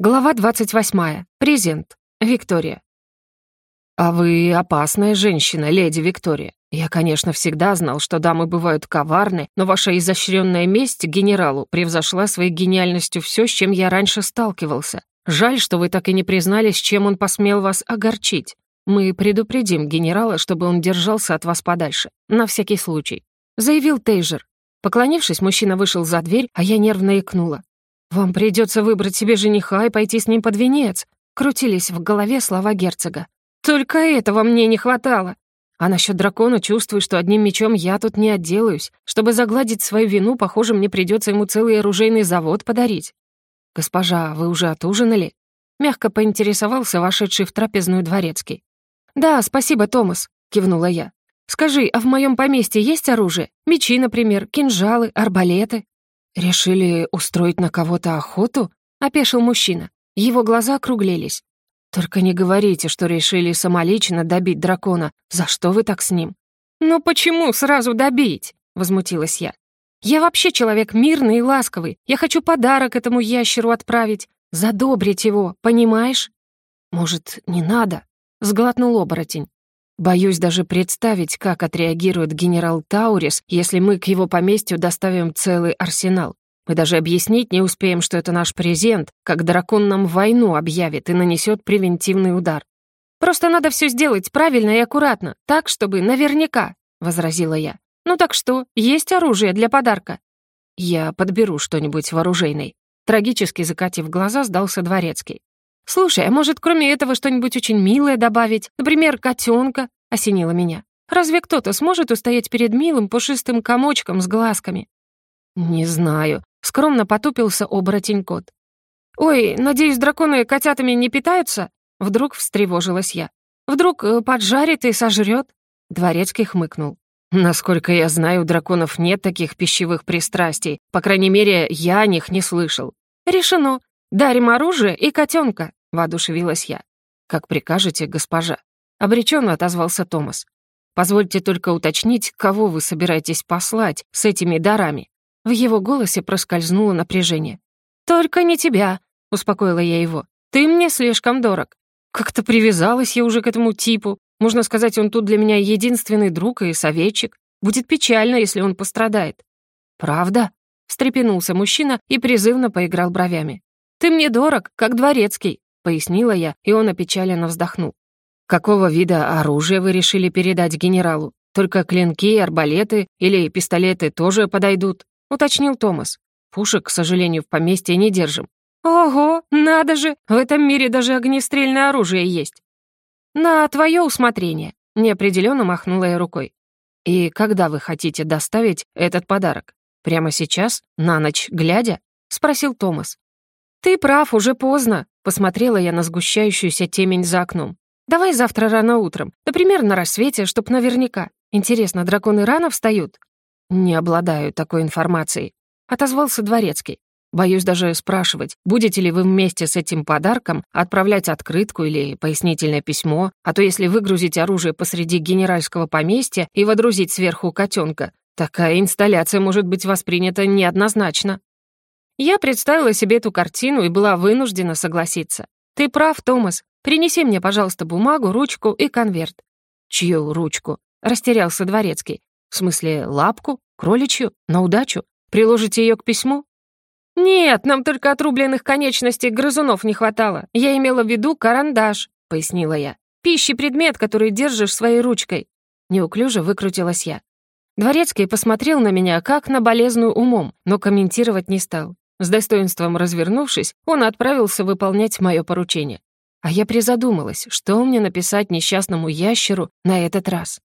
Глава 28. Презент. Виктория. «А вы опасная женщина, леди Виктория. Я, конечно, всегда знал, что дамы бывают коварны, но ваша изощренная месть генералу превзошла своей гениальностью все, с чем я раньше сталкивался. Жаль, что вы так и не признались, чем он посмел вас огорчить. Мы предупредим генерала, чтобы он держался от вас подальше. На всякий случай», — заявил Тейжер. Поклонившись, мужчина вышел за дверь, а я нервно икнула. «Вам придется выбрать себе жениха и пойти с ним под венец», крутились в голове слова герцога. «Только этого мне не хватало. А насчет дракона чувствую, что одним мечом я тут не отделаюсь. Чтобы загладить свою вину, похоже, мне придется ему целый оружейный завод подарить». «Госпожа, вы уже отужинали?» Мягко поинтересовался вошедший в трапезную дворецкий. «Да, спасибо, Томас», — кивнула я. «Скажи, а в моем поместье есть оружие? Мечи, например, кинжалы, арбалеты?» «Решили устроить на кого-то охоту?» — опешил мужчина. Его глаза округлились. «Только не говорите, что решили самолично добить дракона. За что вы так с ним?» «Ну почему сразу добить?» — возмутилась я. «Я вообще человек мирный и ласковый. Я хочу подарок этому ящеру отправить. Задобрить его, понимаешь?» «Может, не надо?» — сглотнул оборотень. Боюсь даже представить, как отреагирует генерал Таурис, если мы к его поместью доставим целый арсенал. Мы даже объяснить не успеем, что это наш презент, как дракон нам войну объявит и нанесет превентивный удар. «Просто надо все сделать правильно и аккуратно, так, чтобы наверняка», — возразила я. «Ну так что, есть оружие для подарка?» «Я подберу что-нибудь вооружейной», — трагически закатив глаза, сдался дворецкий. «Слушай, а может, кроме этого что-нибудь очень милое добавить? Например, котенка?» — осенило меня. «Разве кто-то сможет устоять перед милым пушистым комочком с глазками?» «Не знаю», — скромно потупился оборотень-кот. «Ой, надеюсь, драконы котятами не питаются?» Вдруг встревожилась я. «Вдруг э, поджарит и сожрет?» Дворецкий хмыкнул. «Насколько я знаю, у драконов нет таких пищевых пристрастий. По крайней мере, я о них не слышал». «Решено. Дарим оружие и котенка. — воодушевилась я. «Как прикажете, госпожа?» — обреченно отозвался Томас. «Позвольте только уточнить, кого вы собираетесь послать с этими дарами?» В его голосе проскользнуло напряжение. «Только не тебя», — успокоила я его. «Ты мне слишком дорог. Как-то привязалась я уже к этому типу. Можно сказать, он тут для меня единственный друг и советчик. Будет печально, если он пострадает». «Правда?» — встрепенулся мужчина и призывно поиграл бровями. «Ты мне дорог, как дворецкий», — пояснила я, и он опечаленно вздохнул. «Какого вида оружия вы решили передать генералу? Только клинки, арбалеты или пистолеты тоже подойдут?» — уточнил Томас. «Пушек, к сожалению, в поместье не держим». «Ого, надо же! В этом мире даже огнестрельное оружие есть!» «На твое усмотрение», — неопределенно махнула я рукой. «И когда вы хотите доставить этот подарок? Прямо сейчас? На ночь глядя?» — спросил Томас. «Ты прав, уже поздно», — посмотрела я на сгущающуюся темень за окном. «Давай завтра рано утром, например, на рассвете, чтоб наверняка. Интересно, драконы рано встают?» «Не обладаю такой информацией», — отозвался Дворецкий. «Боюсь даже спрашивать, будете ли вы вместе с этим подарком отправлять открытку или пояснительное письмо, а то если выгрузить оружие посреди генеральского поместья и водрузить сверху котенка, такая инсталляция может быть воспринята неоднозначно». Я представила себе эту картину и была вынуждена согласиться. «Ты прав, Томас. Принеси мне, пожалуйста, бумагу, ручку и конверт». «Чью ручку?» — растерялся дворецкий. «В смысле, лапку? Кроличью? На удачу? Приложите ее к письму?» «Нет, нам только отрубленных конечностей грызунов не хватало. Я имела в виду карандаш», — пояснила я. «Пищи предмет, который держишь своей ручкой». Неуклюже выкрутилась я. Дворецкий посмотрел на меня как на болезную умом, но комментировать не стал. С достоинством развернувшись, он отправился выполнять мое поручение. А я призадумалась, что мне написать несчастному ящеру на этот раз.